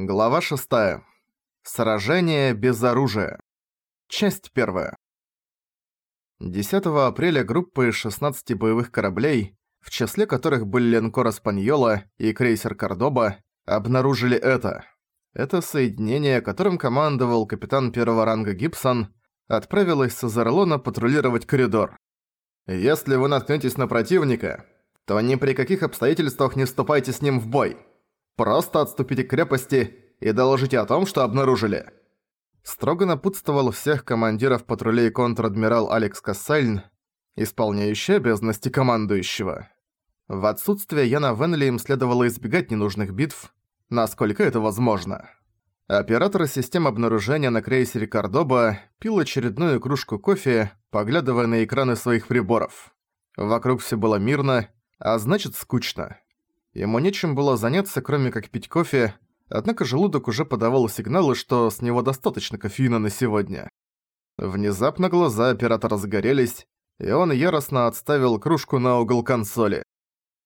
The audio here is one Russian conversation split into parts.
Глава 6. Сражение без оружия. Часть 1. 10 апреля группа из 16 боевых кораблей, в числе которых были линкор «Испаньола» и крейсер «Кордоба», обнаружили это. Это соединение, которым командовал капитан первого ранга Гибсон, отправилось с Азерлона патрулировать коридор. «Если вы наткнётесь на противника, то ни при каких обстоятельствах не вступайте с ним в бой», Просто отступите к крепости и доложите о том, что обнаружили». Строго напутствовал всех командиров патрулей контр-адмирал Алекс Кассельн, исполняющий обязанности командующего. В отсутствие Яна Венли им следовало избегать ненужных битв, насколько это возможно. Оператор систем обнаружения на крейсере Кордоба пил очередную кружку кофе, поглядывая на экраны своих приборов. Вокруг все было мирно, а значит скучно. Ему нечем было заняться, кроме как пить кофе, однако желудок уже подавал сигналы, что с него достаточно кофеина на сегодня. Внезапно глаза оператора загорелись, и он яростно отставил кружку на угол консоли.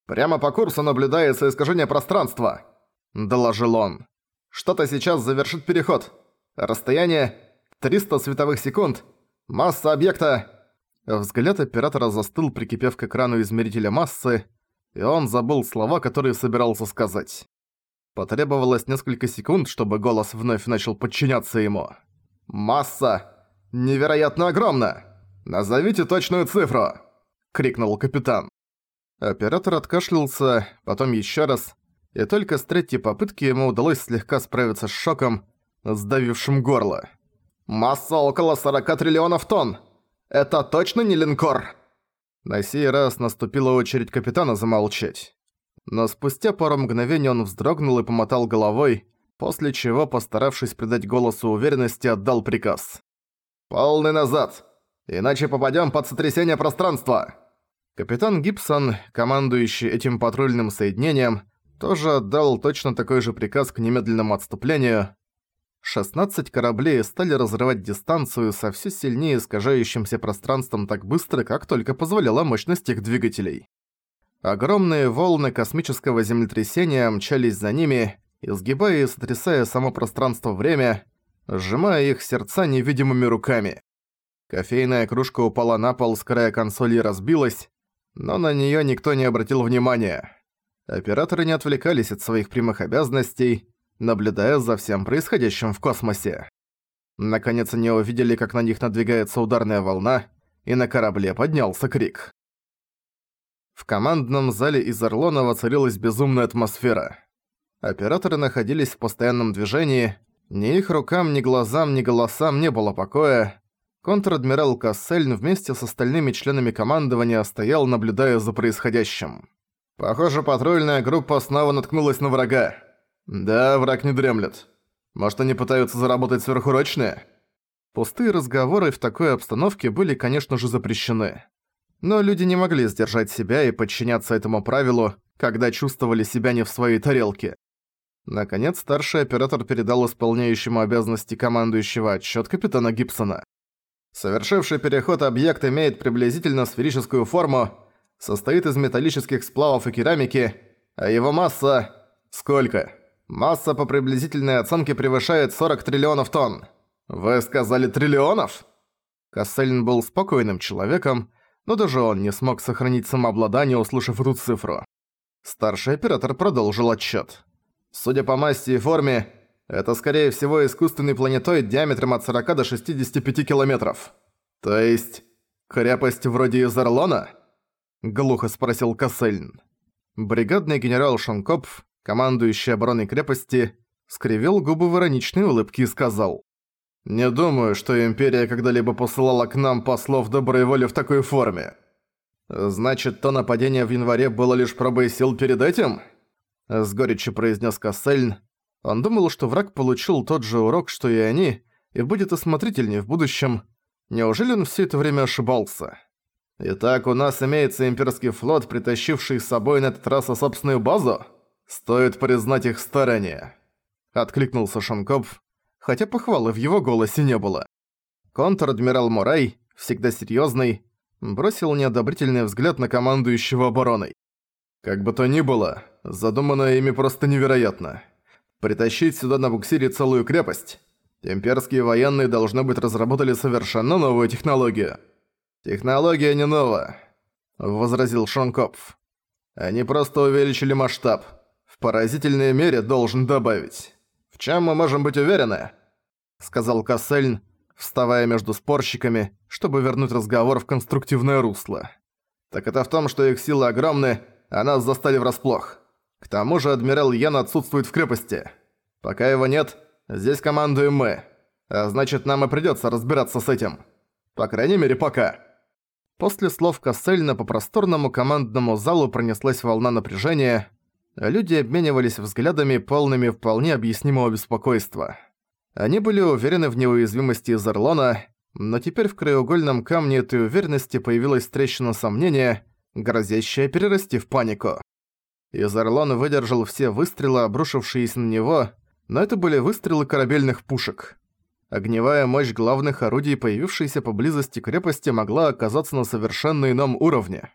«Прямо по курсу наблюдается искажение пространства», — доложил он. «Что-то сейчас завершит переход. Расстояние — 300 световых секунд. Масса объекта...» Взгляд оператора застыл, прикипев к экрану измерителя массы, и он забыл слова, которые собирался сказать. Потребовалось несколько секунд, чтобы голос вновь начал подчиняться ему. «Масса! Невероятно огромна! Назовите точную цифру!» — крикнул капитан. Оператор откашлялся, потом еще раз, и только с третьей попытки ему удалось слегка справиться с шоком, сдавившим горло. «Масса около 40 триллионов тонн! Это точно не линкор?» На сей раз наступила очередь капитана замолчать. Но спустя пару мгновений он вздрогнул и помотал головой, после чего, постаравшись придать голосу уверенности, отдал приказ. «Полный назад! Иначе попадём под сотрясение пространства!» Капитан Гибсон, командующий этим патрульным соединением, тоже отдал точно такой же приказ к немедленному отступлению, 16 кораблей стали разрывать дистанцию со все сильнее искажающимся пространством так быстро, как только позволяла мощность их двигателей. Огромные волны космического землетрясения мчались за ними, изгибая и сотрясая само пространство-время, сжимая их сердца невидимыми руками. Кофейная кружка упала на пол с края консоли и разбилась, но на неё никто не обратил внимания. Операторы не отвлекались от своих прямых обязанностей, наблюдая за всем происходящим в космосе. Наконец они увидели, как на них надвигается ударная волна, и на корабле поднялся крик. В командном зале из Орлона воцарилась безумная атмосфера. Операторы находились в постоянном движении, ни их рукам, ни глазам, ни голосам не было покоя. Контр-адмирал Кассельн вместе с остальными членами командования стоял, наблюдая за происходящим. «Похоже, патрульная группа снова наткнулась на врага», «Да, враг не дремлет. Может, они пытаются заработать сверхурочные?» Пустые разговоры в такой обстановке были, конечно же, запрещены. Но люди не могли сдержать себя и подчиняться этому правилу, когда чувствовали себя не в своей тарелке. Наконец, старший оператор передал исполняющему обязанности командующего отчет капитана Гибсона. Совершивший переход объект имеет приблизительно сферическую форму, состоит из металлических сплавов и керамики, а его масса... Сколько? Масса по приблизительной оценке превышает 40 триллионов тонн. Вы сказали триллионов? Кассельн был спокойным человеком, но даже он не смог сохранить самообладание, услышав эту цифру. Старший оператор продолжил отчет. Судя по массе и форме, это скорее всего искусственный планетоид диаметром от 40 до 65 километров. То есть, крепость вроде из Орлона? Глухо спросил Кассельн. Бригадный генерал Шанкопф, командующий обороной крепости, скривил губы в ироничной улыбке и сказал. «Не думаю, что Империя когда-либо посылала к нам послов доброй воли в такой форме. Значит, то нападение в январе было лишь пробой сил перед этим?» С горечью произнес Кассельн. Он думал, что враг получил тот же урок, что и они, и будет осмотрительнее в будущем. Неужели он все это время ошибался? Итак, у нас имеется имперский флот, притащивший с собой на этот раз собственную базу? «Стоит признать их старания», — откликнулся Шанкопф, хотя похвалы в его голосе не было. Контр-адмирал Мурай, всегда серьёзный, бросил неодобрительный взгляд на командующего обороной. «Как бы то ни было, задуманное ими просто невероятно. Притащить сюда на буксире целую крепость. Имперские военные, должны быть, разработали совершенно новую технологию. «Технология не нова», — возразил Шонкопф. «Они просто увеличили масштаб. Поразительной мере должен добавить. В чем мы можем быть уверены?» — сказал Кассельн, вставая между спорщиками, чтобы вернуть разговор в конструктивное русло. «Так это в том, что их силы огромны, а нас застали врасплох. К тому же адмирал Ян отсутствует в крепости. Пока его нет, здесь командуем мы. А значит, нам и придётся разбираться с этим. По крайней мере, пока». После слов Кассельна по просторному командному залу пронеслась волна напряжения. Люди обменивались взглядами, полными вполне объяснимого беспокойства. Они были уверены в неуязвимости Зерлона, но теперь в краеугольном камне этой уверенности появилась трещина сомнения, грозящая перерасти в панику. Изарлон выдержал все выстрелы, обрушившиеся на него, но это были выстрелы корабельных пушек. Огневая мощь главных орудий, появившейся поблизости крепости, могла оказаться на совершенно ином уровне.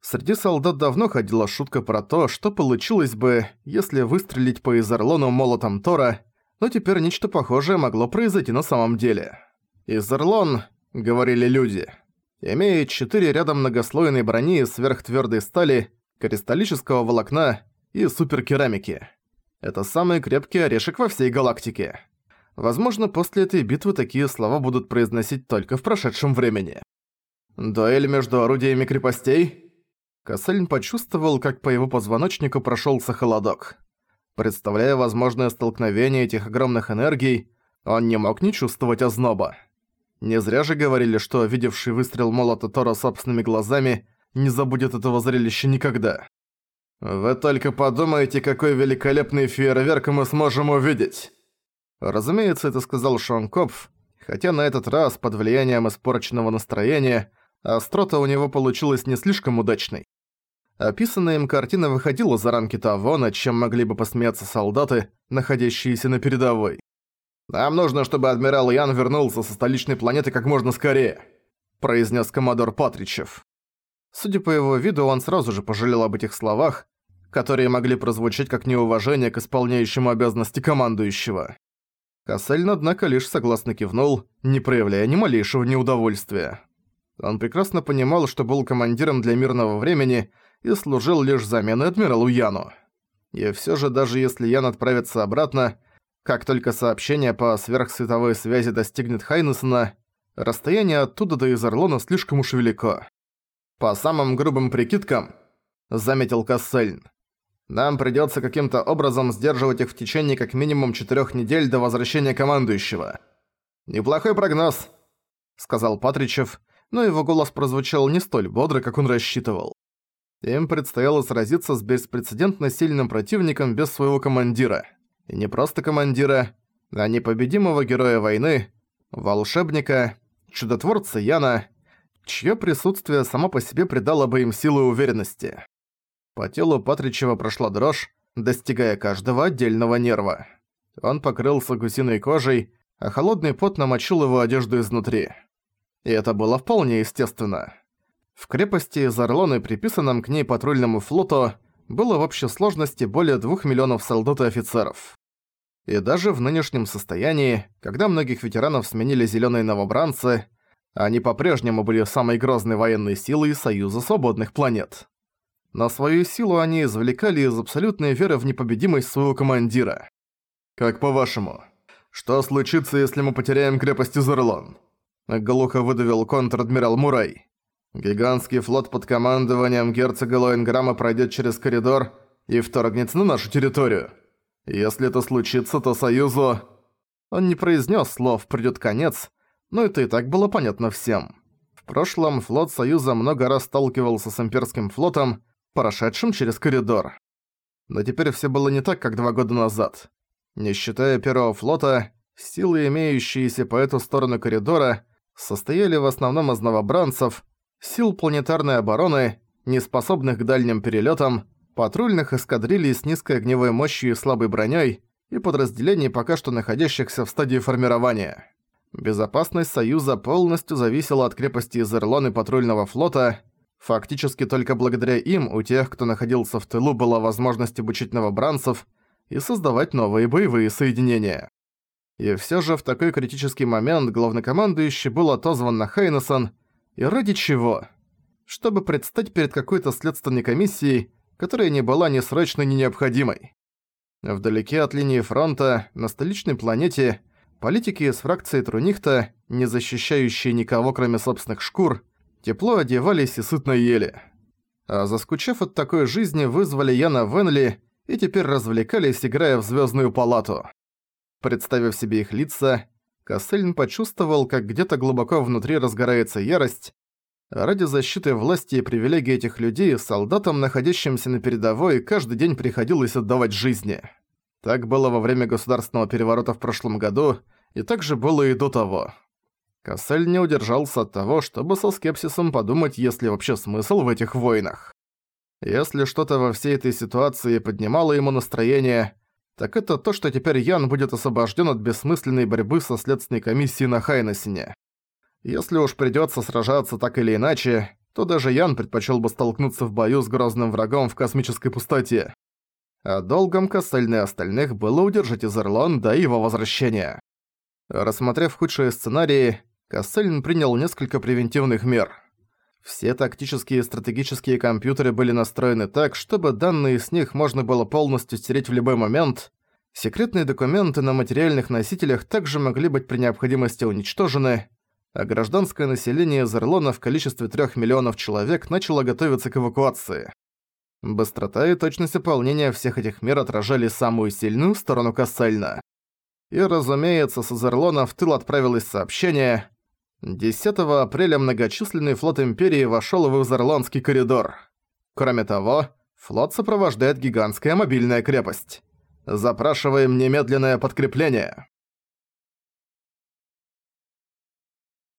Среди солдат давно ходила шутка про то, что получилось бы, если выстрелить по Изарлону молотом Тора, но теперь нечто похожее могло произойти на самом деле. «Изарлон», — говорили люди, — имеет четыре ряда многослойной брони из сверхтвёрдой стали, кристаллического волокна и суперкерамики. Это самый крепкий орешек во всей галактике. Возможно, после этой битвы такие слова будут произносить только в прошедшем времени. Дуэль между орудиями крепостей? Кассельн почувствовал, как по его позвоночнику прошёлся холодок. Представляя возможное столкновение этих огромных энергий, он не мог не чувствовать озноба. Не зря же говорили, что видевший выстрел молота Тора собственными глазами не забудет этого зрелища никогда. «Вы только подумайте, какой великолепный фейерверк мы сможем увидеть!» Разумеется, это сказал Шон Копф, хотя на этот раз, под влиянием испорченного настроения, острота у него получилась не слишком удачной. Описанная им картина выходила за рамки того, над чем могли бы посмеяться солдаты, находящиеся на передовой. «Нам нужно, чтобы адмирал Ян вернулся со столичной планеты как можно скорее», произнес коммодор Патричев. Судя по его виду, он сразу же пожалел об этих словах, которые могли прозвучать как неуважение к исполняющему обязанности командующего. Кассельн, однако, лишь согласно кивнул, не проявляя ни малейшего неудовольствия. Он прекрасно понимал, что был командиром для мирного времени и служил лишь заменой адмиралу Яну. И всё же, даже если Ян отправится обратно, как только сообщение по сверхсветовой связи достигнет Хайнессона, расстояние оттуда до Изарлона слишком уж велико. «По самым грубым прикидкам», — заметил Кассельн, нам придётся каким-то образом сдерживать их в течение как минимум четырёх недель до возвращения командующего. «Неплохой прогноз», — сказал Патричев, но его голос прозвучал не столь бодро, как он рассчитывал. Им предстояло сразиться с беспрецедентно сильным противником без своего командира. И не просто командира, а непобедимого героя войны, волшебника, чудотворца Яна, чье присутствие само по себе придало бы им силу и уверенности. По телу Патричева прошла дрожь, достигая каждого отдельного нерва. Он покрылся гусиной кожей, а холодный пот намочил его одежду изнутри. И это было вполне естественно. В крепости из Орлоны, приписанном к ней патрульному флоту, было в общей сложности более двух миллионов солдат и офицеров. И даже в нынешнем состоянии, когда многих ветеранов сменили зелёные новобранцы, они по-прежнему были самой грозной военной силой Союза Свободных Планет но свою силу они извлекали из абсолютной веры в непобедимость своего командира. «Как по-вашему, что случится, если мы потеряем крепость Изерлон?» Глухо выдавил контр-адмирал Мурай. «Гигантский флот под командованием герцога Лоенграма пройдет через коридор и вторгнется на нашу территорию. Если это случится, то Союзу...» Он не произнес слов «придёт конец», но это и так было понятно всем. В прошлом флот Союза много раз сталкивался с имперским флотом, прошедшим через коридор. Но теперь все было не так, как два года назад. Не считая Первого флота, силы, имеющиеся по эту сторону коридора, состояли в основном из новобранцев, сил планетарной обороны, неспособных к дальним перелетам, патрульных эскадрилий с низкой огневой мощью и слабой броней и подразделений, пока что находящихся в стадии формирования. Безопасность Союза полностью зависела от крепости Изерлон и патрульного флота, Фактически только благодаря им у тех, кто находился в тылу, была возможность обучить новобранцев, и создавать новые боевые соединения. И всё же в такой критический момент главнокомандующий был отозван на Хайнесон, и ради чего? Чтобы предстать перед какой-то следственной комиссией, которая не была ни срочной, ни необходимой. Вдалеке от линии фронта, на столичной планете, политики из фракции Трунихта, не защищающие никого кроме собственных шкур, тепло одевались и сытно ели. А заскучав от такой жизни, вызвали Яна Венли и теперь развлекались, играя в Звездную палату. Представив себе их лица, Кассельн почувствовал, как где-то глубоко внутри разгорается ярость. Ради защиты власти и привилегий этих людей солдатам, находящимся на передовой, каждый день приходилось отдавать жизни. Так было во время государственного переворота в прошлом году, и так же было и до того. Кассель не удержался от того, чтобы со скепсисом подумать, есть ли вообще смысл в этих войнах. Если что-то во всей этой ситуации поднимало ему настроение, так это то, что теперь Ян будет освобожден от бессмысленной борьбы со следственной комиссией на Хайнесине. Если уж придется сражаться так или иначе, то даже Ян предпочел бы столкнуться в бою с грозным врагом в космической пустоте. А долгом Кассельны остальных было удержать Изерлон до его возвращения. Рассмотрев худшие сценарии, Кассельн принял несколько превентивных мер. Все тактические и стратегические компьютеры были настроены так, чтобы данные с них можно было полностью стереть в любой момент. Секретные документы на материальных носителях также могли быть при необходимости уничтожены, а гражданское население Зерлона в количестве 3 миллионов человек начало готовиться к эвакуации. Быстрота и точность выполнения всех этих мер отражали самую сильную сторону Кассельна. И, разумеется, с Азерлона в тыл отправилось сообщение 10 апреля многочисленный флот Империи вошёл в Изерландский коридор. Кроме того, флот сопровождает гигантская мобильная крепость. Запрашиваем немедленное подкрепление.